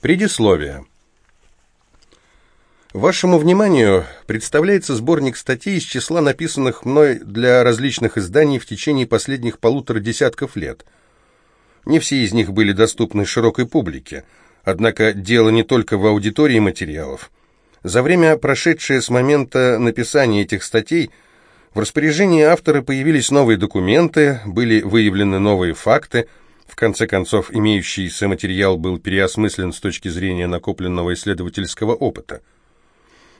Предисловие. Вашему вниманию представляется сборник статей из числа написанных мной для различных изданий в течение последних полутора десятков лет. Не все из них были доступны широкой публике, однако дело не только в аудитории материалов. За время, прошедшее с момента написания этих статей, в распоряжении автора появились новые документы, были выявлены новые факты – в конце концов, имеющийся материал был переосмыслен с точки зрения накопленного исследовательского опыта.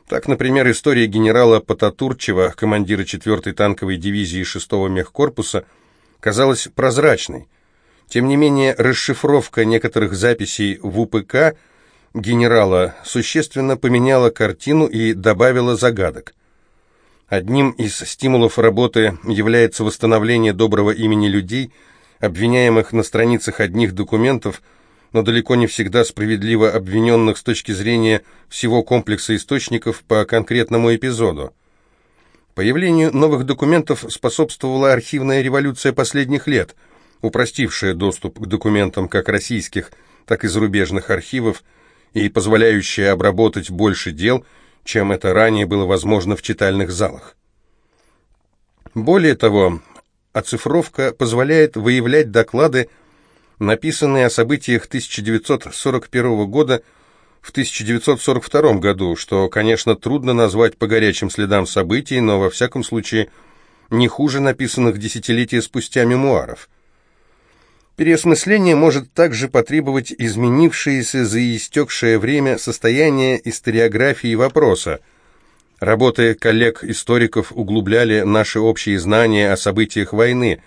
Так, например, история генерала Потатурчева, командира 4-й танковой дивизии 6-го мехкорпуса, казалась прозрачной. Тем не менее, расшифровка некоторых записей в УПК генерала существенно поменяла картину и добавила загадок. Одним из стимулов работы является восстановление доброго имени людей – обвиняемых на страницах одних документов, но далеко не всегда справедливо обвиненных с точки зрения всего комплекса источников по конкретному эпизоду. Появлению новых документов способствовала архивная революция последних лет, упростившая доступ к документам как российских, так и зарубежных архивов и позволяющая обработать больше дел, чем это ранее было возможно в читальных залах. Более того, Оцифровка позволяет выявлять доклады, написанные о событиях 1941 года в 1942 году, что, конечно, трудно назвать по горячим следам событий, но, во всяком случае, не хуже написанных десятилетия спустя мемуаров. Переосмысление может также потребовать изменившееся за истекшее время состояние историографии вопроса – Работы коллег-историков углубляли наши общие знания о событиях войны.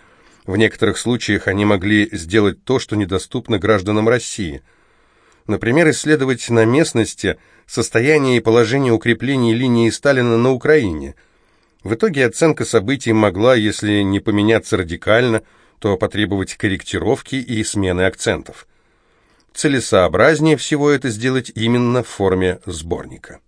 В некоторых случаях они могли сделать то, что недоступно гражданам России. Например, исследовать на местности состояние и положение укреплений линии Сталина на Украине. В итоге оценка событий могла, если не поменяться радикально, то потребовать корректировки и смены акцентов. Целесообразнее всего это сделать именно в форме сборника.